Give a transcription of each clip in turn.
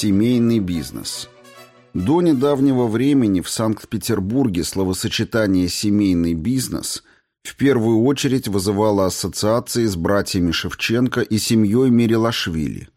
Семейный бизнес. До недавнего времени в Санкт-Петербурге словосочетание «семейный бизнес» в первую очередь вызывало ассоциации с братьями Шевченко и семьей Мерилашвили.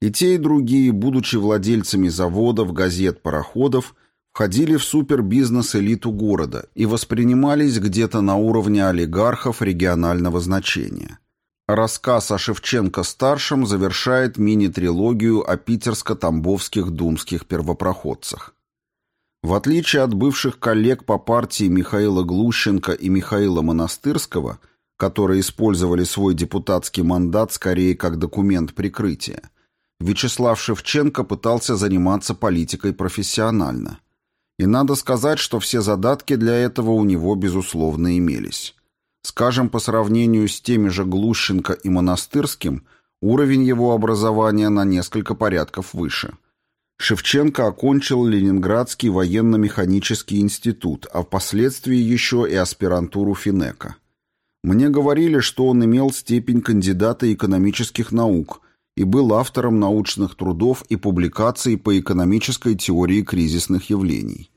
И те, и другие, будучи владельцами заводов, газет, пароходов, входили в супербизнес-элиту города и воспринимались где-то на уровне олигархов регионального значения. Рассказ о Шевченко-старшем завершает мини-трилогию о питерско-тамбовских думских первопроходцах. В отличие от бывших коллег по партии Михаила Глущенко и Михаила Монастырского, которые использовали свой депутатский мандат скорее как документ прикрытия, Вячеслав Шевченко пытался заниматься политикой профессионально. И надо сказать, что все задатки для этого у него, безусловно, имелись. Скажем, по сравнению с теми же Глущенко и Монастырским, уровень его образования на несколько порядков выше. Шевченко окончил Ленинградский военно-механический институт, а впоследствии еще и аспирантуру Финека. Мне говорили, что он имел степень кандидата экономических наук и был автором научных трудов и публикаций по экономической теории кризисных явлений.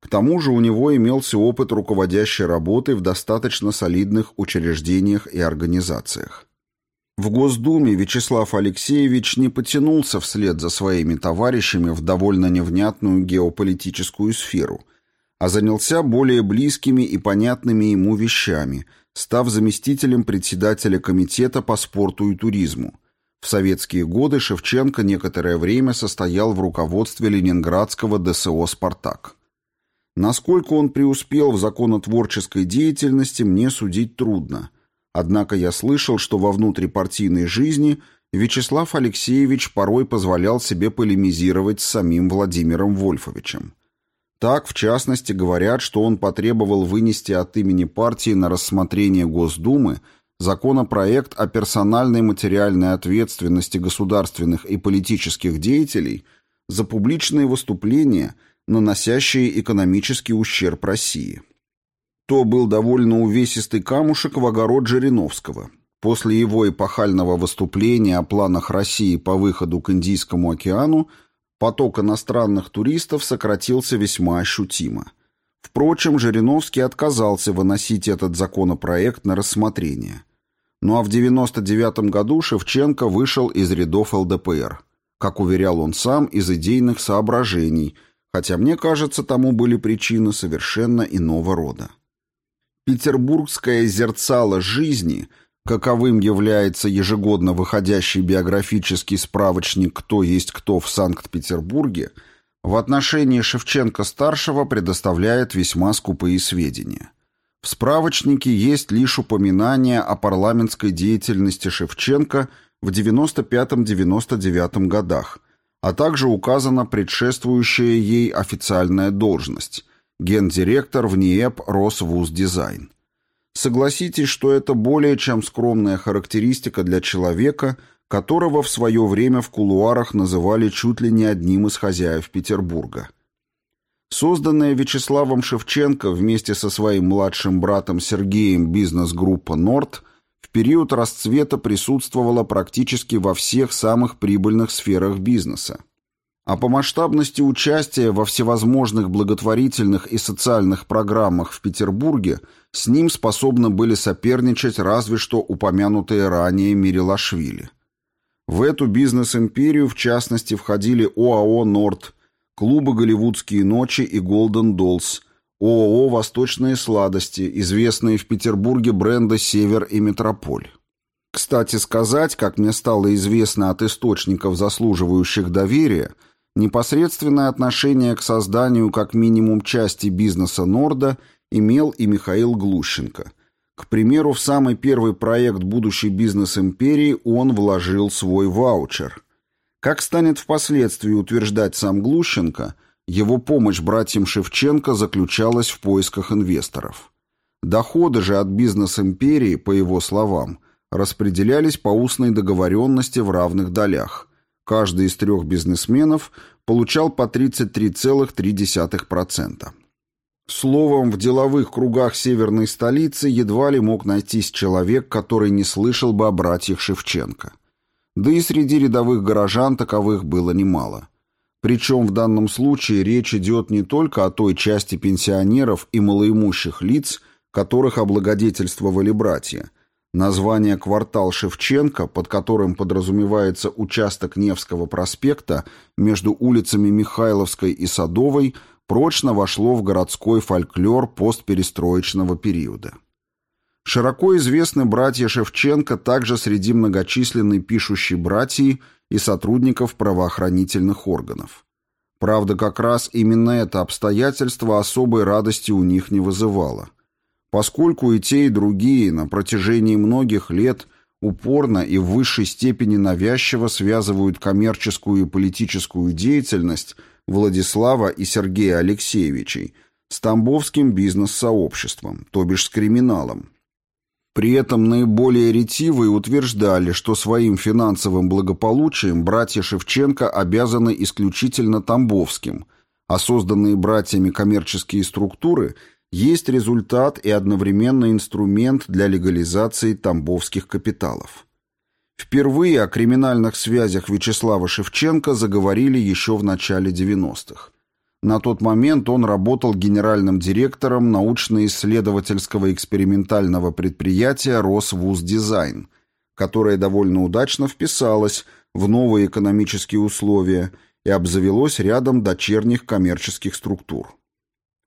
К тому же у него имелся опыт руководящей работы в достаточно солидных учреждениях и организациях. В Госдуме Вячеслав Алексеевич не потянулся вслед за своими товарищами в довольно невнятную геополитическую сферу, а занялся более близкими и понятными ему вещами, став заместителем председателя Комитета по спорту и туризму. В советские годы Шевченко некоторое время состоял в руководстве ленинградского ДСО «Спартак». Насколько он преуспел в законотворческой деятельности, мне судить трудно. Однако я слышал, что во внутрипартийной жизни Вячеслав Алексеевич порой позволял себе полемизировать с самим Владимиром Вольфовичем. Так, в частности, говорят, что он потребовал вынести от имени партии на рассмотрение Госдумы законопроект о персональной материальной ответственности государственных и политических деятелей за публичные выступления – наносящие экономический ущерб России. То был довольно увесистый камушек в огород Жириновского. После его эпохального выступления о планах России по выходу к Индийскому океану поток иностранных туристов сократился весьма ощутимо. Впрочем, Жириновский отказался выносить этот законопроект на рассмотрение. Ну а в 1999 году Шевченко вышел из рядов ЛДПР, как уверял он сам, из идейных соображений – хотя мне кажется, тому были причины совершенно иного рода. Петербургское зерцало жизни, каковым является ежегодно выходящий биографический справочник «Кто есть кто в Санкт-Петербурге», в отношении Шевченко-старшего предоставляет весьма скупые сведения. В справочнике есть лишь упоминание о парламентской деятельности Шевченко в 95-99 годах – а также указана предшествующая ей официальная должность – гендиректор в НИЭП Росвуздизайн. Согласитесь, что это более чем скромная характеристика для человека, которого в свое время в кулуарах называли чуть ли не одним из хозяев Петербурга. Созданная Вячеславом Шевченко вместе со своим младшим братом Сергеем бизнес-группа «Норд» в период расцвета присутствовала практически во всех самых прибыльных сферах бизнеса. А по масштабности участия во всевозможных благотворительных и социальных программах в Петербурге с ним способны были соперничать разве что упомянутые ранее Мирилашвили. В эту бизнес-империю в частности входили ОАО «Норд», клубы «Голливудские ночи» и «Голден Доллс», ООО «Восточные сладости», известные в Петербурге бренды «Север» и «Метрополь». Кстати сказать, как мне стало известно от источников, заслуживающих доверия, непосредственное отношение к созданию как минимум части бизнеса Норда имел и Михаил Глущенко. К примеру, в самый первый проект будущей бизнес-империи он вложил свой ваучер. Как станет впоследствии утверждать сам Глущенко – его помощь братьям Шевченко заключалась в поисках инвесторов. Доходы же от бизнес-империи, по его словам, распределялись по устной договоренности в равных долях. Каждый из трех бизнесменов получал по 33,3%. Словом, в деловых кругах северной столицы едва ли мог найтись человек, который не слышал бы о братьях Шевченко. Да и среди рядовых горожан таковых было немало – Причем в данном случае речь идет не только о той части пенсионеров и малоимущих лиц, которых облагодетельствовали братья. Название «Квартал Шевченко», под которым подразумевается участок Невского проспекта между улицами Михайловской и Садовой, прочно вошло в городской фольклор постперестроечного периода. Широко известны братья Шевченко также среди многочисленной пишущей братьи и сотрудников правоохранительных органов. Правда, как раз именно это обстоятельство особой радости у них не вызывало. Поскольку и те, и другие на протяжении многих лет упорно и в высшей степени навязчиво связывают коммерческую и политическую деятельность Владислава и Сергея Алексеевичей с Тамбовским бизнес-сообществом, то бишь с криминалом, при этом наиболее ретивые утверждали, что своим финансовым благополучием братья Шевченко обязаны исключительно Тамбовским, а созданные братьями коммерческие структуры есть результат и одновременно инструмент для легализации тамбовских капиталов. Впервые о криминальных связях Вячеслава Шевченко заговорили еще в начале 90-х. На тот момент он работал генеральным директором научно-исследовательского экспериментального предприятия «Росвуздизайн», которое довольно удачно вписалось в новые экономические условия и обзавелось рядом дочерних коммерческих структур.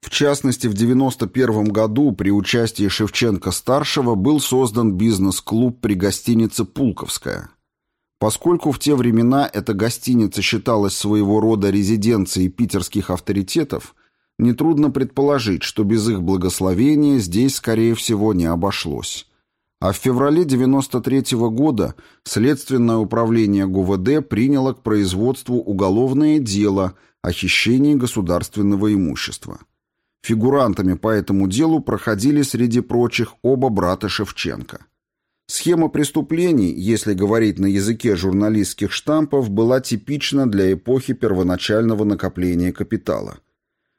В частности, в 1991 году при участии Шевченко-старшего был создан бизнес-клуб при гостинице «Пулковская», Поскольку в те времена эта гостиница считалась своего рода резиденцией питерских авторитетов, нетрудно предположить, что без их благословения здесь, скорее всего, не обошлось. А в феврале 93 -го года Следственное управление ГУВД приняло к производству уголовное дело о хищении государственного имущества. Фигурантами по этому делу проходили среди прочих оба брата Шевченко. Схема преступлений, если говорить на языке журналистских штампов, была типична для эпохи первоначального накопления капитала.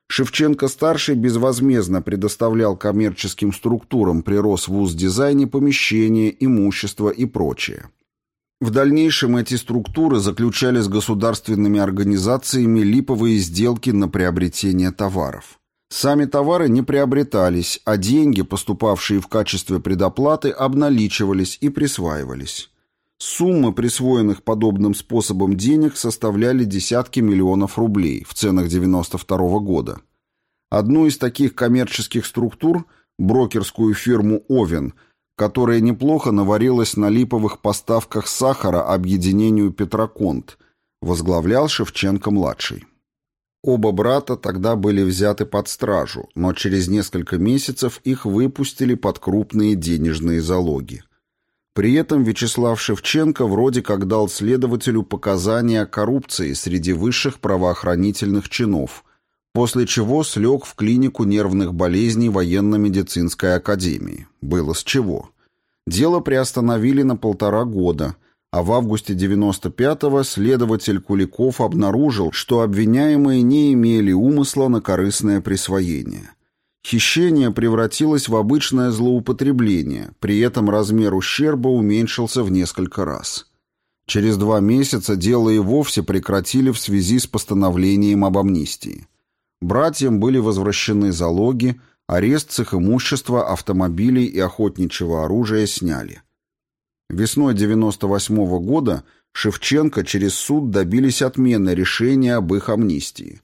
Шевченко-старший безвозмездно предоставлял коммерческим структурам при Росвуз-дизайне помещения, имущество и прочее. В дальнейшем эти структуры заключали с государственными организациями липовые сделки на приобретение товаров. Сами товары не приобретались, а деньги, поступавшие в качестве предоплаты, обналичивались и присваивались. Суммы присвоенных подобным способом денег составляли десятки миллионов рублей в ценах 92 -го года. Одну из таких коммерческих структур, брокерскую фирму «Овен», которая неплохо наварилась на липовых поставках сахара объединению «Петроконт», возглавлял Шевченко-младший. Оба брата тогда были взяты под стражу, но через несколько месяцев их выпустили под крупные денежные залоги. При этом Вячеслав Шевченко вроде как дал следователю показания о коррупции среди высших правоохранительных чинов, после чего слег в клинику нервных болезней военно-медицинской академии. Было с чего. Дело приостановили на полтора года – а в августе 95-го следователь Куликов обнаружил, что обвиняемые не имели умысла на корыстное присвоение. Хищение превратилось в обычное злоупотребление, при этом размер ущерба уменьшился в несколько раз. Через два месяца дело и вовсе прекратили в связи с постановлением об амнистии. Братьям были возвращены залоги, арест с их имущества, автомобилей и охотничьего оружия сняли. Весной 98 -го года Шевченко через суд добились отмены решения об их амнистии.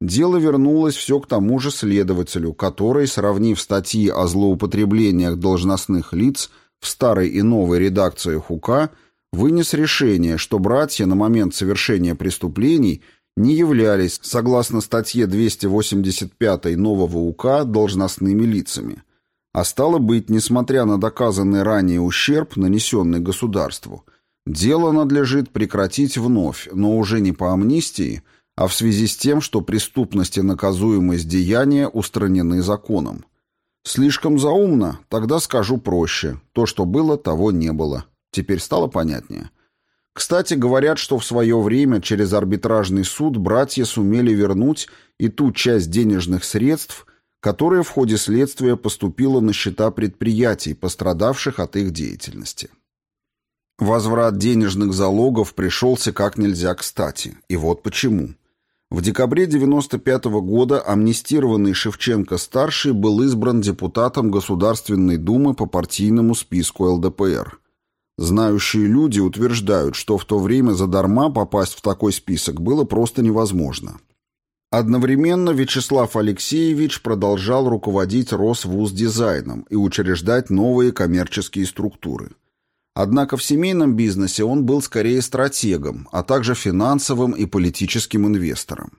Дело вернулось все к тому же следователю, который, сравнив статьи о злоупотреблениях должностных лиц в старой и новой редакциях УК, вынес решение, что братья на момент совершения преступлений не являлись, согласно статье 285 нового УК, должностными лицами – а стало быть, несмотря на доказанный ранее ущерб, нанесенный государству, дело надлежит прекратить вновь, но уже не по амнистии, а в связи с тем, что преступность и наказуемость деяния устранены законом. Слишком заумно, тогда скажу проще. То, что было, того не было. Теперь стало понятнее. Кстати, говорят, что в свое время через арбитражный суд братья сумели вернуть и ту часть денежных средств, которая в ходе следствия поступила на счета предприятий, пострадавших от их деятельности. Возврат денежных залогов пришелся как нельзя кстати, и вот почему. В декабре 1995 года амнистированный Шевченко-старший был избран депутатом Государственной Думы по партийному списку ЛДПР. Знающие люди утверждают, что в то время задарма попасть в такой список было просто невозможно. Одновременно Вячеслав Алексеевич продолжал руководить Росвуз-дизайном и учреждать новые коммерческие структуры. Однако в семейном бизнесе он был скорее стратегом, а также финансовым и политическим инвестором.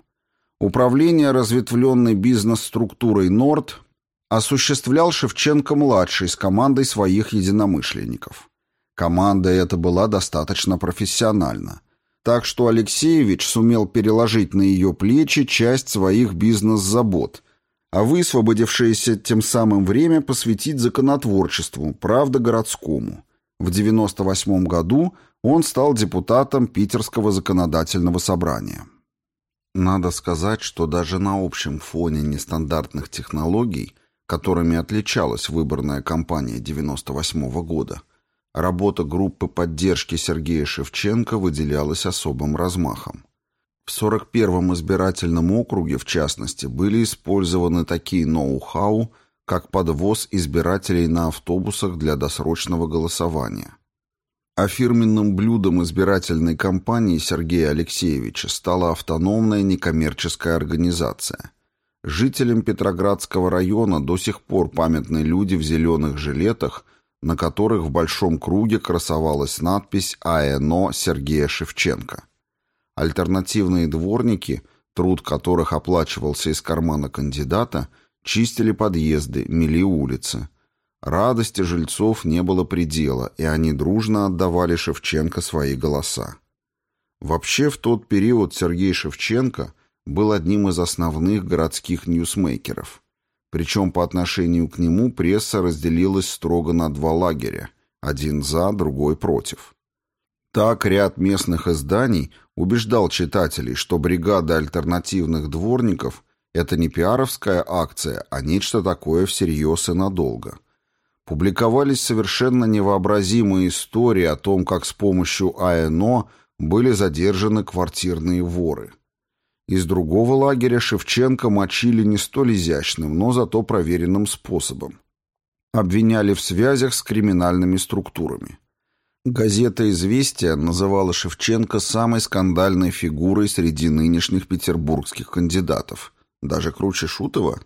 Управление разветвленной бизнес-структурой «Норд» осуществлял Шевченко-младший с командой своих единомышленников. Команда эта была достаточно профессиональна. Так что Алексеевич сумел переложить на ее плечи часть своих бизнес-забот, а высвободившееся тем самым время посвятить законотворчеству, правда городскому – в 1998 году он стал депутатом Питерского законодательного собрания. Надо сказать, что даже на общем фоне нестандартных технологий, которыми отличалась выборная кампания 1998 года, работа группы поддержки Сергея Шевченко выделялась особым размахом. В 41-м избирательном округе, в частности, были использованы такие ноу-хау, как подвоз избирателей на автобусах для досрочного голосования. А фирменным блюдом избирательной кампании Сергея Алексеевича стала автономная некоммерческая организация. Жителям Петроградского района до сих пор памятны люди в зеленых жилетах, на которых в большом круге красовалась надпись «АЭНО Сергея Шевченко». Альтернативные дворники, труд которых оплачивался из кармана кандидата – Чистили подъезды, мели улицы. Радости жильцов не было предела, и они дружно отдавали Шевченко свои голоса. Вообще, в тот период Сергей Шевченко был одним из основных городских ньюсмейкеров. Причем по отношению к нему пресса разделилась строго на два лагеря, один за, другой против. Так ряд местных изданий убеждал читателей, что бригада альтернативных дворников это не пиаровская акция, а нечто такое всерьез и надолго. Публиковались совершенно невообразимые истории о том, как с помощью АНО были задержаны квартирные воры. Из другого лагеря Шевченко мочили не столь изящным, но зато проверенным способом. Обвиняли в связях с криминальными структурами. Газета «Известия» называла Шевченко самой скандальной фигурой среди нынешних петербургских кандидатов – даже круче Шутова,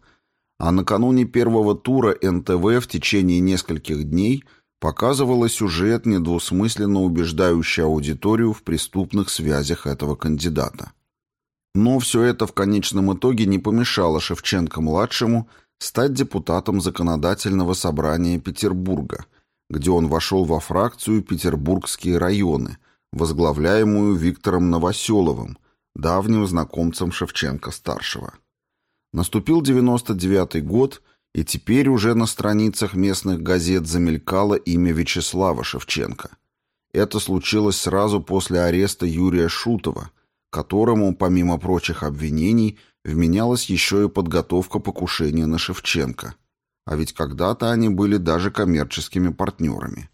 а накануне первого тура НТВ в течение нескольких дней показывала сюжет, недвусмысленно убеждающий аудиторию в преступных связях этого кандидата. Но все это в конечном итоге не помешало Шевченко-младшему стать депутатом Законодательного собрания Петербурга, где он вошел во фракцию «Петербургские районы», возглавляемую Виктором Новоселовым, давним знакомцем Шевченко-старшего. Наступил 99-й год, и теперь уже на страницах местных газет замелькало имя Вячеслава Шевченко. Это случилось сразу после ареста Юрия Шутова, которому, помимо прочих обвинений, вменялась еще и подготовка покушения на Шевченко. А ведь когда-то они были даже коммерческими партнерами.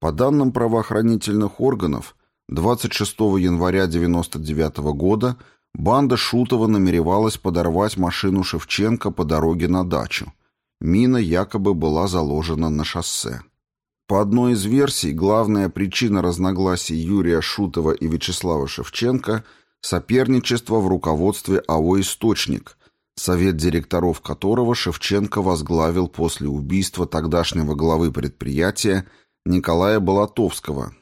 По данным правоохранительных органов, 26 января 1999 года – Банда Шутова намеревалась подорвать машину Шевченко по дороге на дачу. Мина якобы была заложена на шоссе. По одной из версий, главная причина разногласий Юрия Шутова и Вячеслава Шевченко – соперничество в руководстве АО «Источник», совет директоров которого Шевченко возглавил после убийства тогдашнего главы предприятия Николая Болотовского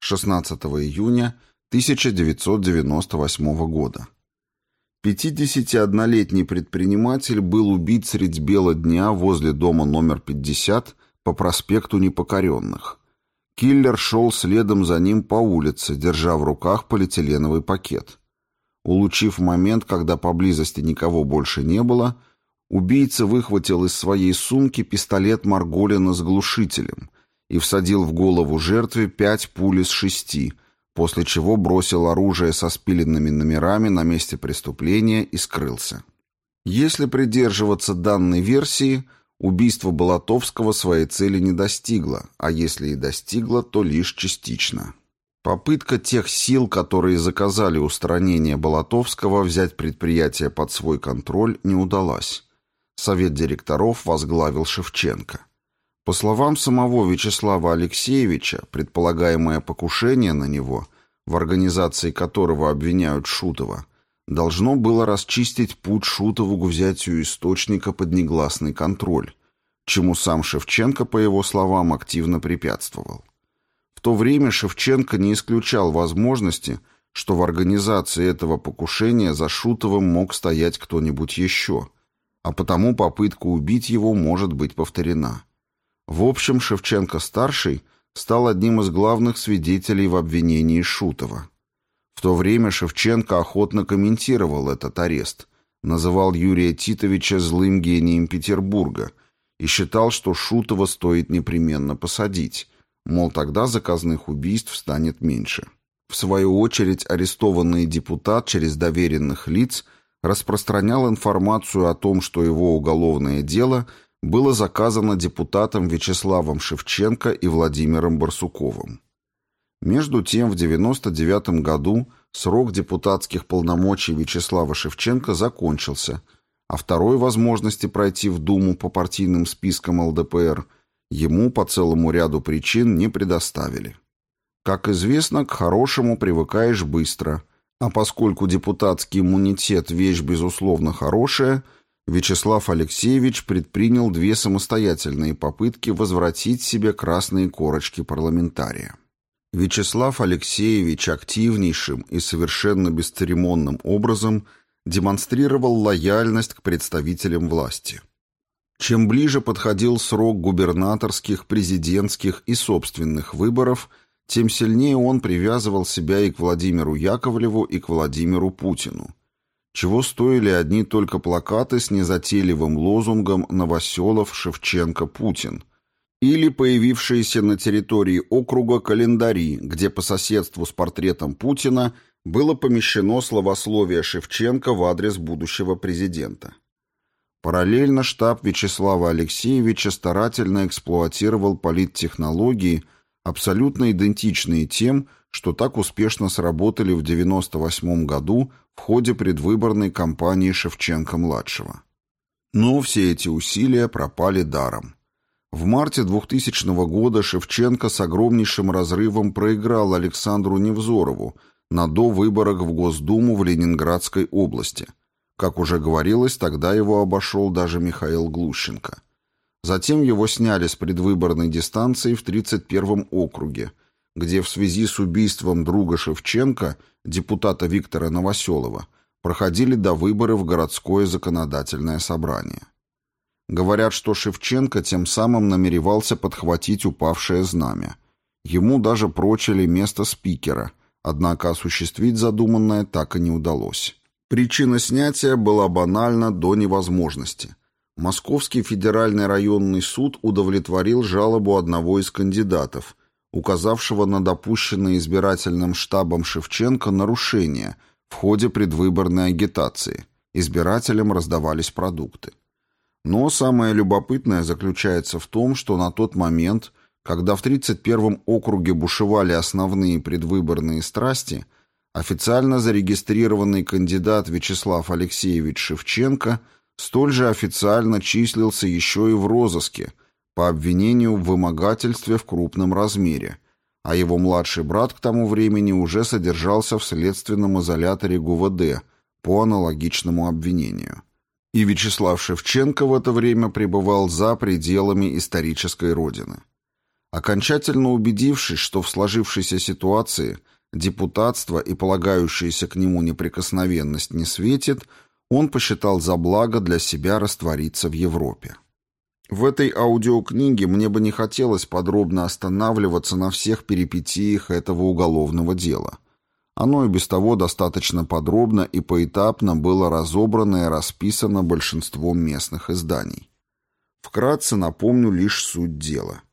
16 июня 1998 года. 51-летний предприниматель был убит средь бела дня возле дома номер 50 по проспекту Непокоренных. Киллер шел следом за ним по улице, держа в руках полиэтиленовый пакет. Улучив момент, когда поблизости никого больше не было, убийца выхватил из своей сумки пистолет Марголина с глушителем и всадил в голову жертве пять пуль из шести – после чего бросил оружие со спиленными номерами на месте преступления и скрылся. Если придерживаться данной версии, убийство Болотовского своей цели не достигло, а если и достигло, то лишь частично. Попытка тех сил, которые заказали устранение Болотовского, взять предприятие под свой контроль не удалась. Совет директоров возглавил Шевченко. По словам самого Вячеслава Алексеевича, предполагаемое покушение на него, в организации которого обвиняют Шутова, должно было расчистить путь Шутову к взятию источника под негласный контроль, чему сам Шевченко, по его словам, активно препятствовал. В то время Шевченко не исключал возможности, что в организации этого покушения за Шутовым мог стоять кто-нибудь еще, а потому попытка убить его может быть повторена. В общем, Шевченко-старший стал одним из главных свидетелей в обвинении Шутова. В то время Шевченко охотно комментировал этот арест, называл Юрия Титовича злым гением Петербурга и считал, что Шутова стоит непременно посадить, Мол, тогда заказных убийств станет меньше. В свою очередь, арестованный депутат через доверенных лиц распространял информацию о том, что его уголовное дело было заказано депутатом Вячеславом Шевченко и Владимиром Барсуковым. Между тем, в 1999 году срок депутатских полномочий Вячеслава Шевченко закончился, а второй возможности пройти в Думу по партийным спискам ЛДПР – ему по целому ряду причин не предоставили. Как известно, к хорошему привыкаешь быстро, а поскольку депутатский иммунитет – вещь безусловно хорошая, Вячеслав Алексеевич предпринял две самостоятельные попытки возвратить себе красные корочки парламентария. Вячеслав Алексеевич активнейшим и совершенно бесцеремонным образом демонстрировал лояльность к представителям власти. Чем ближе подходил срок губернаторских, президентских и собственных выборов, тем сильнее он привязывал себя и к Владимиру Яковлеву, и к Владимиру Путину. Чего стоили одни только плакаты с незатейливым лозунгом «Новоселов, Шевченко, Путин», или появившиеся на территории округа календари, где по соседству с портретом Путина было помещено словословие Шевченко в адрес будущего президента. Параллельно штаб Вячеслава Алексеевича старательно эксплуатировал политтехнологии, абсолютно идентичные тем, что так успешно сработали в 1998 году в ходе предвыборной кампании Шевченко-младшего. Но все эти усилия пропали даром. В марте 2000 года Шевченко с огромнейшим разрывом проиграл Александру Невзорову на довыборах в Госдуму в Ленинградской области – как уже говорилось, тогда его обошел даже Михаил Глущенко. Затем его сняли с предвыборной дистанции в 31-м округе, где в связи с убийством друга Шевченко, депутата Виктора Новоселова, проходили до выборы в городское законодательное собрание. Говорят, что Шевченко тем самым намеревался подхватить упавшее знамя. Ему даже прочили место спикера, однако осуществить задуманное так и не удалось. Причина снятия была банальна до невозможности. Московский федеральный районный суд удовлетворил жалобу одного из кандидатов, указавшего на допущенное избирательным штабом Шевченко нарушения в ходе предвыборной агитации. Избирателям раздавались продукты. Но самое любопытное заключается в том, что на тот момент, когда в 31-м округе бушевали основные предвыборные страсти – Официально зарегистрированный кандидат Вячеслав Алексеевич Шевченко столь же официально числился еще и в розыске по обвинению в вымогательстве в крупном размере, а его младший брат к тому времени уже содержался в следственном изоляторе ГУВД по аналогичному обвинению. И Вячеслав Шевченко в это время пребывал за пределами исторической родины. Окончательно убедившись, что в сложившейся ситуации – депутатство и полагающаяся к нему неприкосновенность не светит, он посчитал за благо для себя раствориться в Европе. В этой аудиокниге мне бы не хотелось подробно останавливаться на всех перипетиях этого уголовного дела. Оно и без того достаточно подробно и поэтапно было разобрано и расписано большинством местных изданий. Вкратце напомню лишь суть дела –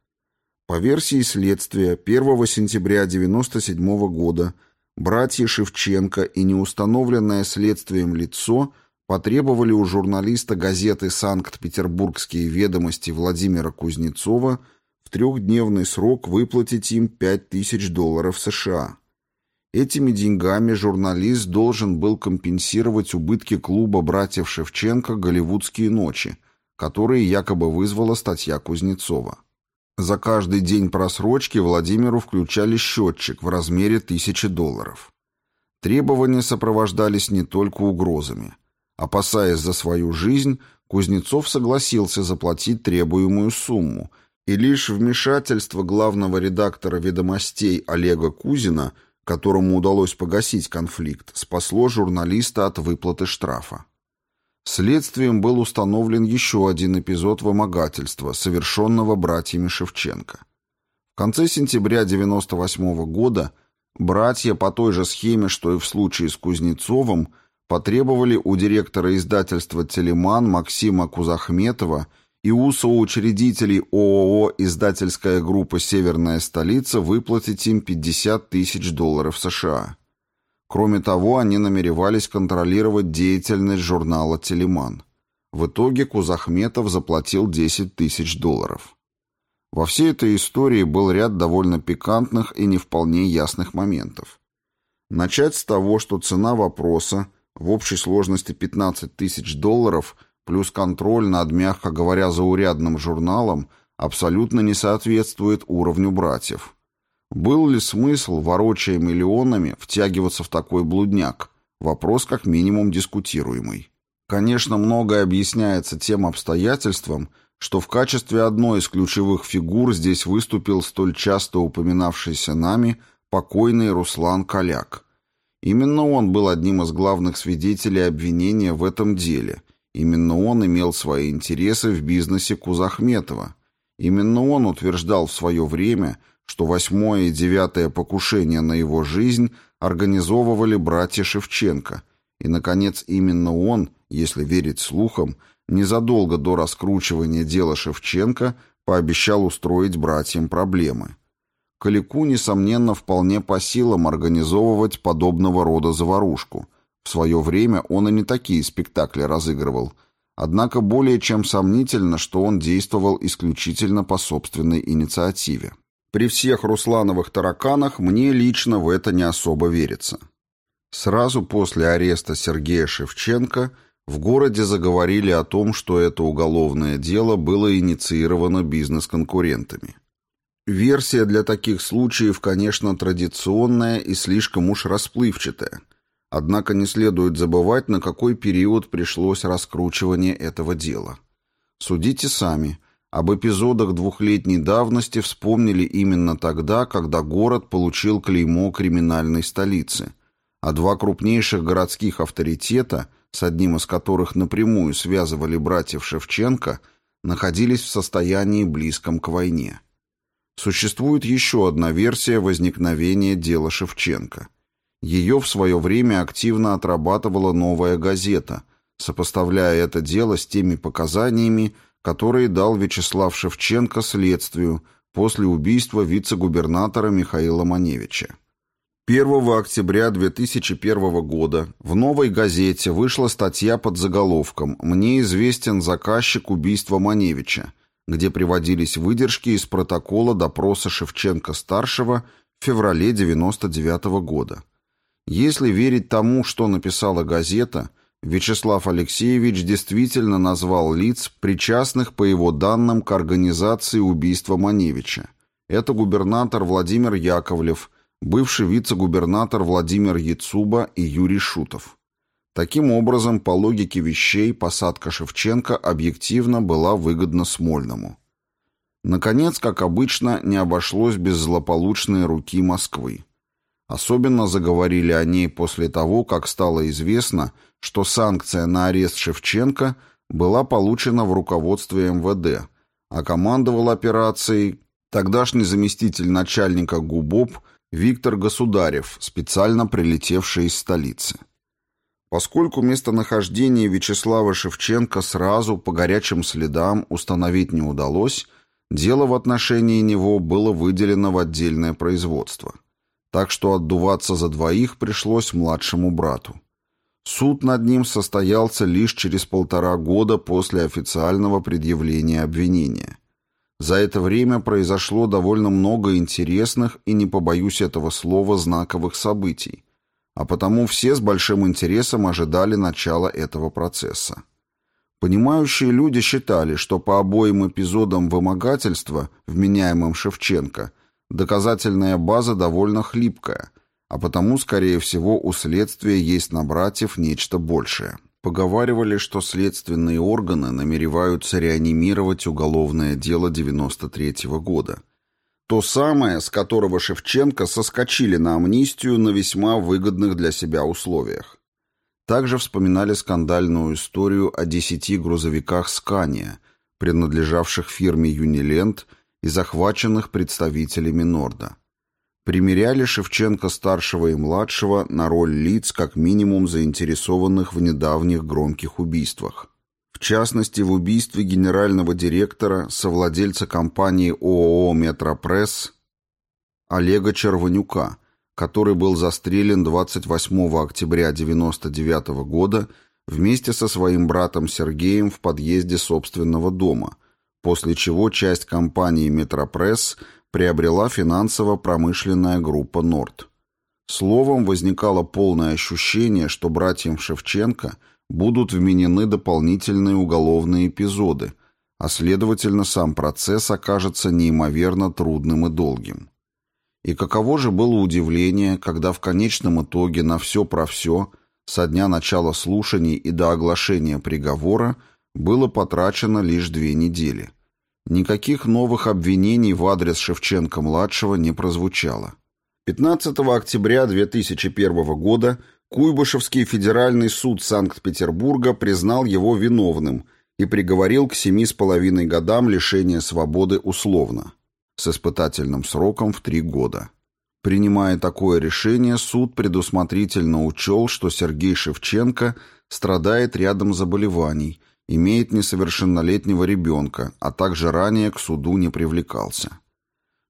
по версии следствия, 1 сентября 1997 года братья Шевченко и неустановленное следствием лицо потребовали у журналиста газеты «Санкт-Петербургские ведомости» Владимира Кузнецова в трехдневный срок выплатить им 5000 долларов США. Этими деньгами журналист должен был компенсировать убытки клуба братьев Шевченко «Голливудские ночи», которые якобы вызвала статья Кузнецова. За каждый день просрочки Владимиру включали счетчик в размере тысячи долларов. Требования сопровождались не только угрозами. Опасаясь за свою жизнь, Кузнецов согласился заплатить требуемую сумму, и лишь вмешательство главного редактора «Ведомостей» Олега Кузина, которому удалось погасить конфликт, спасло журналиста от выплаты штрафа. Следствием был установлен еще один эпизод вымогательства, совершенного братьями Шевченко. В конце сентября 1998 года братья по той же схеме, что и в случае с Кузнецовым, потребовали у директора издательства «Телеман» Максима Кузахметова и у соучредителей ООО «Издательская группа «Северная столица» выплатить им 50 тысяч долларов США. Кроме того, они намеревались контролировать деятельность журнала «Телеман». В итоге Кузахметов заплатил 10 тысяч долларов. Во всей этой истории был ряд довольно пикантных и не вполне ясных моментов. Начать с того, что цена вопроса в общей сложности 15 тысяч долларов плюс контроль над, мягко говоря, заурядным журналом абсолютно не соответствует уровню братьев. Был ли смысл, ворочая миллионами, втягиваться в такой блудняк? Вопрос как минимум дискутируемый. Конечно, многое объясняется тем обстоятельством, что в качестве одной из ключевых фигур здесь выступил столь часто упоминавшийся нами покойный Руслан Коляк. Именно он был одним из главных свидетелей обвинения в этом деле. Именно он имел свои интересы в бизнесе Кузахметова. Именно он утверждал в свое время – что восьмое и девятое покушение на его жизнь организовывали братья Шевченко, и, наконец, именно он, если верить слухам, незадолго до раскручивания дела Шевченко пообещал устроить братьям проблемы. Калику, несомненно, вполне по силам организовывать подобного рода заварушку. В свое время он и не такие спектакли разыгрывал. Однако более чем сомнительно, что он действовал исключительно по собственной инициативе. При всех Руслановых тараканах мне лично в это не особо верится. Сразу после ареста Сергея Шевченко в городе заговорили о том, что это уголовное дело было инициировано бизнес-конкурентами. Версия для таких случаев, конечно, традиционная и слишком уж расплывчатая. Однако не следует забывать, на какой период пришлось раскручивание этого дела. Судите сами – об эпизодах двухлетней давности вспомнили именно тогда, когда город получил клеймо криминальной столицы, а два крупнейших городских авторитета, с одним из которых напрямую связывали братьев Шевченко, находились в состоянии близком к войне. Существует еще одна версия возникновения дела Шевченко. Ее в свое время активно отрабатывала «Новая газета», сопоставляя это дело с теми показаниями, которые дал Вячеслав Шевченко следствию после убийства вице-губернатора Михаила Маневича. 1 октября 2001 года в «Новой газете» вышла статья под заголовком «Мне известен заказчик убийства Маневича», где приводились выдержки из протокола допроса Шевченко-старшего в феврале 1999 года. Если верить тому, что написала газета – Вячеслав Алексеевич действительно назвал лиц, причастных, по его данным, к организации убийства Маневича. Это губернатор Владимир Яковлев, бывший вице-губернатор Владимир Яцуба и Юрий Шутов. Таким образом, по логике вещей, посадка Шевченко объективно была выгодна Смольному. Наконец, как обычно, не обошлось без злополучной руки Москвы. Особенно заговорили о ней после того, как стало известно, что санкция на арест Шевченко была получена в руководстве МВД, а командовал операцией тогдашний заместитель начальника ГУБОП Виктор Государев, специально прилетевший из столицы. Поскольку местонахождение Вячеслава Шевченко сразу по горячим следам установить не удалось, дело в отношении него было выделено в отдельное производство. Так что отдуваться за двоих пришлось младшему брату. Суд над ним состоялся лишь через полтора года после официального предъявления обвинения. За это время произошло довольно много интересных и, не побоюсь этого слова, знаковых событий, а потому все с большим интересом ожидали начала этого процесса. Понимающие люди считали, что по обоим эпизодам вымогательства, вменяемым Шевченко, доказательная база довольно хлипкая, а потому, скорее всего, у следствия есть на братьев нечто большее. Поговаривали, что следственные органы намереваются реанимировать уголовное дело 93 -го года. То самое, с которого Шевченко соскочили на амнистию на весьма выгодных для себя условиях. Также вспоминали скандальную историю о десяти грузовиках «Скания», принадлежавших фирме «Юниленд» и захваченных представителями Норда примеряли Шевченко-старшего и младшего на роль лиц как минимум заинтересованных в недавних громких убийствах. В частности, в убийстве генерального директора, совладельца компании ООО «Метропресс» Олега Червонюка, который был застрелен 28 октября 1999 года вместе со своим братом Сергеем в подъезде собственного дома, после чего часть компании «Метропресс» приобрела финансово-промышленная группа «Норд». Словом, возникало полное ощущение, что братьям Шевченко будут вменены дополнительные уголовные эпизоды, а следовательно сам процесс окажется неимоверно трудным и долгим. И каково же было удивление, когда в конечном итоге на все про все, со дня начала слушаний и до оглашения приговора, было потрачено лишь две недели. Никаких новых обвинений в адрес Шевченко-младшего не прозвучало. 15 октября 2001 года Куйбышевский федеральный суд Санкт-Петербурга признал его виновным и приговорил к семи с половиной годам лишения свободы условно, с испытательным сроком в три года. Принимая такое решение, суд предусмотрительно учел, что Сергей Шевченко страдает рядом заболеваний – имеет несовершеннолетнего ребенка, а также ранее к суду не привлекался.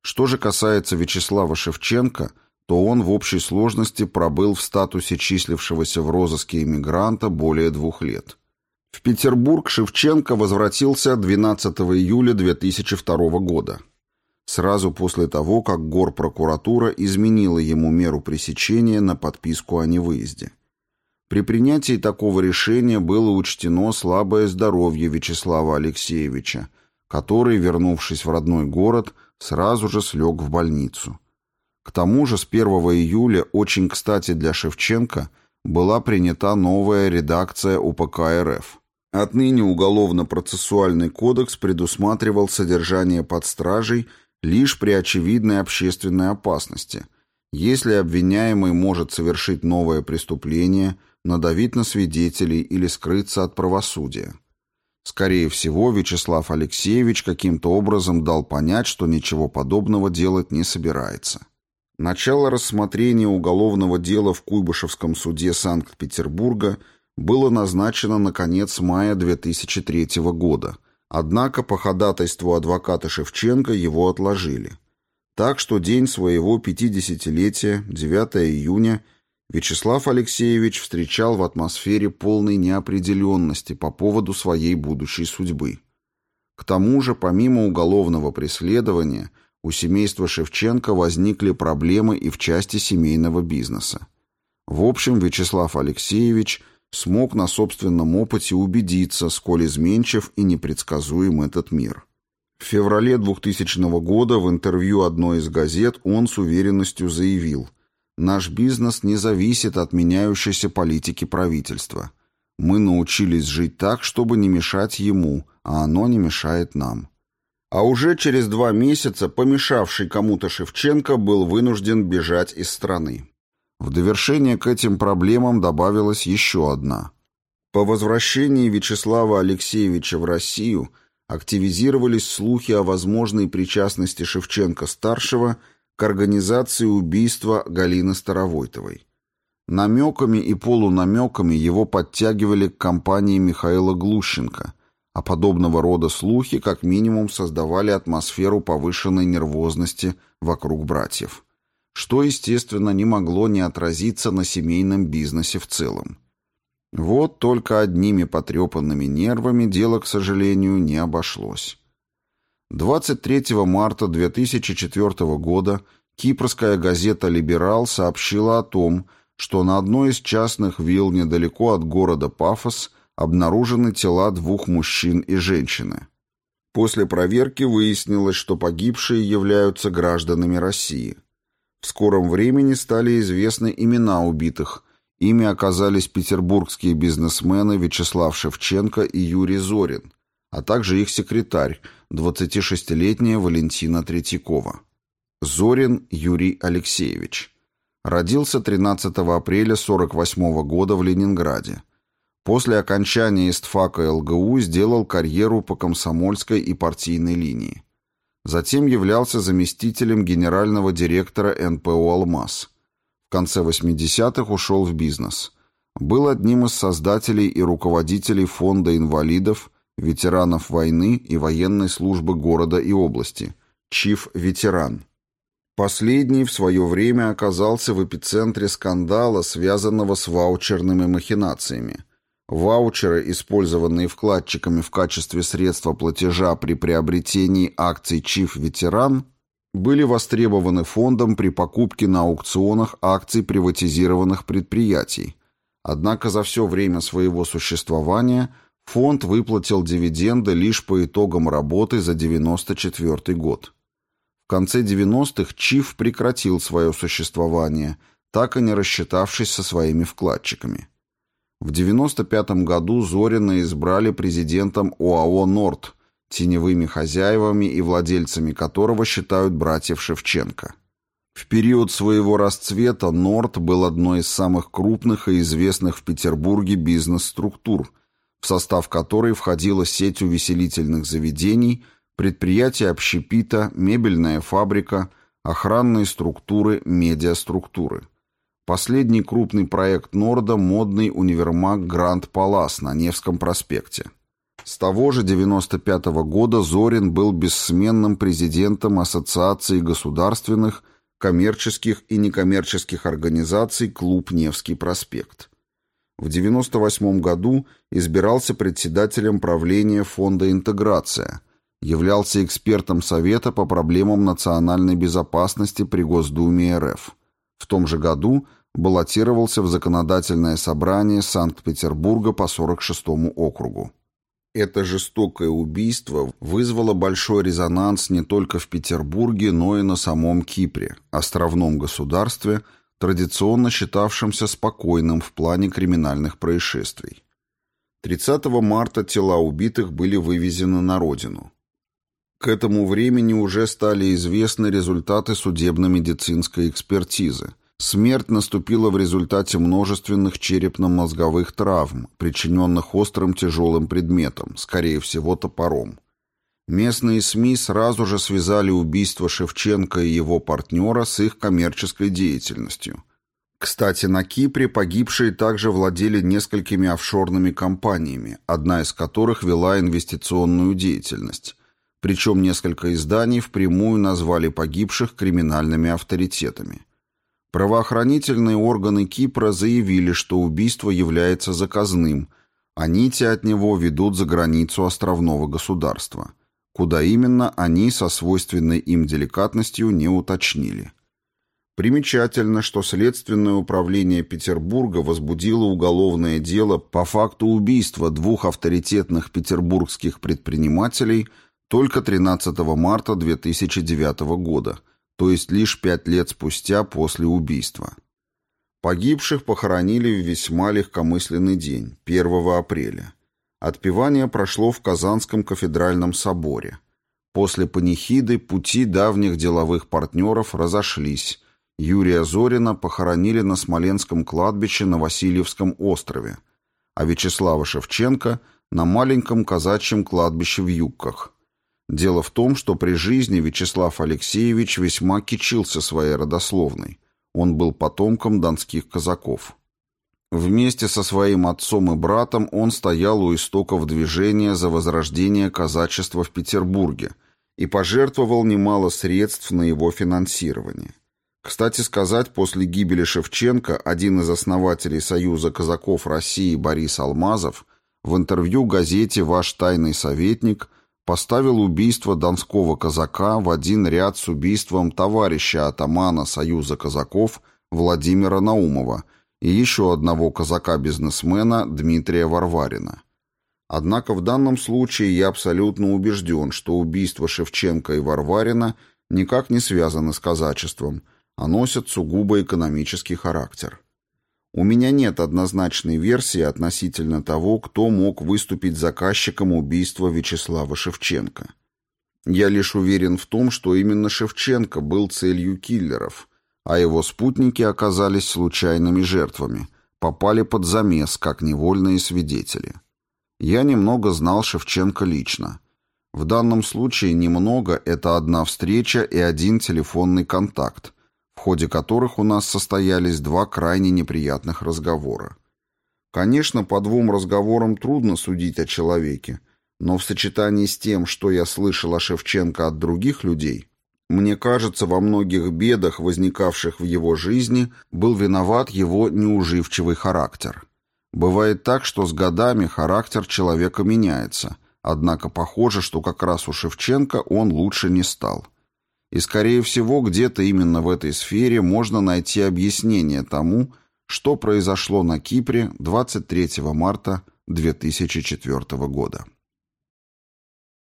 Что же касается Вячеслава Шевченко, то он в общей сложности пробыл в статусе числившегося в розыске иммигранта более двух лет. В Петербург Шевченко возвратился 12 июля 2002 года. Сразу после того, как горпрокуратура изменила ему меру пресечения на подписку о невыезде. При принятии такого решения было учтено слабое здоровье Вячеслава Алексеевича, который, вернувшись в родной город, сразу же слег в больницу. К тому же с 1 июля, очень кстати для Шевченко, была принята новая редакция УПК РФ. Отныне Уголовно-процессуальный кодекс предусматривал содержание под стражей лишь при очевидной общественной опасности, если обвиняемый может совершить новое преступление – надавить на свидетелей или скрыться от правосудия. Скорее всего, Вячеслав Алексеевич каким-то образом дал понять, что ничего подобного делать не собирается. Начало рассмотрения уголовного дела в Куйбышевском суде Санкт-Петербурга было назначено на конец мая 2003 года, однако по ходатайству адвоката Шевченко его отложили. Так что день своего 50-летия, 9 июня – Вячеслав Алексеевич встречал в атмосфере полной неопределенности по поводу своей будущей судьбы. К тому же, помимо уголовного преследования, у семейства Шевченко возникли проблемы и в части семейного бизнеса. В общем, Вячеслав Алексеевич смог на собственном опыте убедиться, сколь изменчив и непредсказуем этот мир. В феврале 2000 года в интервью одной из газет он с уверенностью заявил – Наш бизнес не зависит от меняющейся политики правительства. Мы научились жить так, чтобы не мешать ему, а оно не мешает нам. А уже через два месяца помешавший кому-то Шевченко был вынужден бежать из страны. В довершение к этим проблемам добавилась еще одна. По возвращении Вячеслава Алексеевича в Россию активизировались слухи о возможной причастности Шевченко-старшего – к организации убийства Галины Старовойтовой. Намеками и полунамеками его подтягивали к компании Михаила Глущенко, а подобного рода слухи как минимум создавали атмосферу повышенной нервозности вокруг братьев, что, естественно, не могло не отразиться на семейном бизнесе в целом. Вот только одними потрепанными нервами дело, к сожалению, не обошлось. 23 марта 2004 года кипрская газета «Либерал» сообщила о том, что на одной из частных вилл недалеко от города Пафос обнаружены тела двух мужчин и женщины. После проверки выяснилось, что погибшие являются гражданами России. В скором времени стали известны имена убитых. Ими оказались петербургские бизнесмены Вячеслав Шевченко и Юрий Зорин, а также их секретарь, 26-летняя Валентина Третьякова. Зорин Юрий Алексеевич. Родился 13 апреля 1948 года в Ленинграде. После окончания истфака ЛГУ сделал карьеру по комсомольской и партийной линии. Затем являлся заместителем генерального директора НПО «Алмаз». В конце 80-х ушел в бизнес. Был одним из создателей и руководителей фонда инвалидов, ветеранов войны и военной службы города и области, ЧИФ «Ветеран». Последний в свое время оказался в эпицентре скандала, связанного с ваучерными махинациями. Ваучеры, использованные вкладчиками в качестве средства платежа при приобретении акций ЧИФ «Ветеран», были востребованы фондом при покупке на аукционах акций приватизированных предприятий. Однако за все время своего существования фонд выплатил дивиденды лишь по итогам работы за 1994 год. В конце 90-х ЧИФ прекратил свое существование, так и не рассчитавшись со своими вкладчиками. В 95 году Зорина избрали президентом ОАО «Норд», теневыми хозяевами и владельцами которого считают братьев Шевченко. В период своего расцвета «Норд» был одной из самых крупных и известных в Петербурге бизнес-структур, в состав которой входила сеть увеселительных заведений – предприятия общепита, мебельная фабрика, охранные структуры, медиаструктуры. Последний крупный проект Норда – модный универмаг Гранд Палас на Невском проспекте. С того же 95 -го года Зорин был бессменным президентом Ассоциации государственных, коммерческих и некоммерческих организаций «Клуб Невский проспект». В 98 году избирался председателем правления фонда «Интеграция», являлся экспертом Совета по проблемам национальной безопасности при Госдуме РФ. В том же году баллотировался в законодательное собрание Санкт-Петербурга по 46-му округу. Это жестокое убийство вызвало большой резонанс не только в Петербурге, но и на самом Кипре, островном государстве, традиционно считавшемся спокойным в плане криминальных происшествий. 30 марта тела убитых были вывезены на родину. К этому времени уже стали известны результаты судебно-медицинской экспертизы. Смерть наступила в результате множественных черепно-мозговых травм, причиненных острым тяжелым предметом, скорее всего топором. Местные СМИ сразу же связали убийство Шевченко и его партнера с их коммерческой деятельностью. Кстати, на Кипре погибшие также владели несколькими офшорными компаниями, одна из которых вела инвестиционную деятельность причем несколько изданий впрямую назвали погибших криминальными авторитетами. Правоохранительные органы Кипра заявили, что убийство является заказным, а нити от него ведут за границу островного государства. Куда именно, они со свойственной им деликатностью не уточнили. Примечательно, что Следственное управление Петербурга возбудило уголовное дело по факту убийства двух авторитетных петербургских предпринимателей – только 13 марта 2009 года, то есть лишь пять лет спустя после убийства. Погибших похоронили в весьма легкомысленный день, 1 апреля. Отпевание прошло в Казанском кафедральном соборе. После панихиды пути давних деловых партнеров разошлись. Юрия Зорина похоронили на Смоленском кладбище на Васильевском острове, а Вячеслава Шевченко – на маленьком казачьем кладбище в Юбках. Дело в том, что при жизни Вячеслав Алексеевич весьма кичился своей родословной. Он был потомком донских казаков. Вместе со своим отцом и братом он стоял у истоков движения за возрождение казачества в Петербурге и пожертвовал немало средств на его финансирование. Кстати сказать, после гибели Шевченко один из основателей Союза казаков России Борис Алмазов в интервью газете «Ваш тайный советник» поставил убийство донского казака в один ряд с убийством товарища атамана Союза казаков Владимира Наумова и еще одного казака-бизнесмена Дмитрия Варварина. Однако в данном случае я абсолютно убежден, что убийства Шевченко и Варварина никак не связаны с казачеством, а носят сугубо экономический характер. У меня нет однозначной версии относительно того, кто мог выступить заказчиком убийства Вячеслава Шевченко. Я лишь уверен в том, что именно Шевченко был целью киллеров, а его спутники оказались случайными жертвами, попали под замес как невольные свидетели. Я немного знал Шевченко лично. В данном случае немного – это одна встреча и один телефонный контакт, в ходе которых у нас состоялись два крайне неприятных разговора. Конечно, по двум разговорам трудно судить о человеке, но в сочетании с тем, что я слышал о Шевченко от других людей, мне кажется, во многих бедах, возникавших в его жизни, был виноват его неуживчивый характер. Бывает так, что с годами характер человека меняется, однако похоже, что как раз у Шевченко он лучше не стал. И, скорее всего, где-то именно в этой сфере можно найти объяснение тому, что произошло на Кипре 23 марта 2004 года.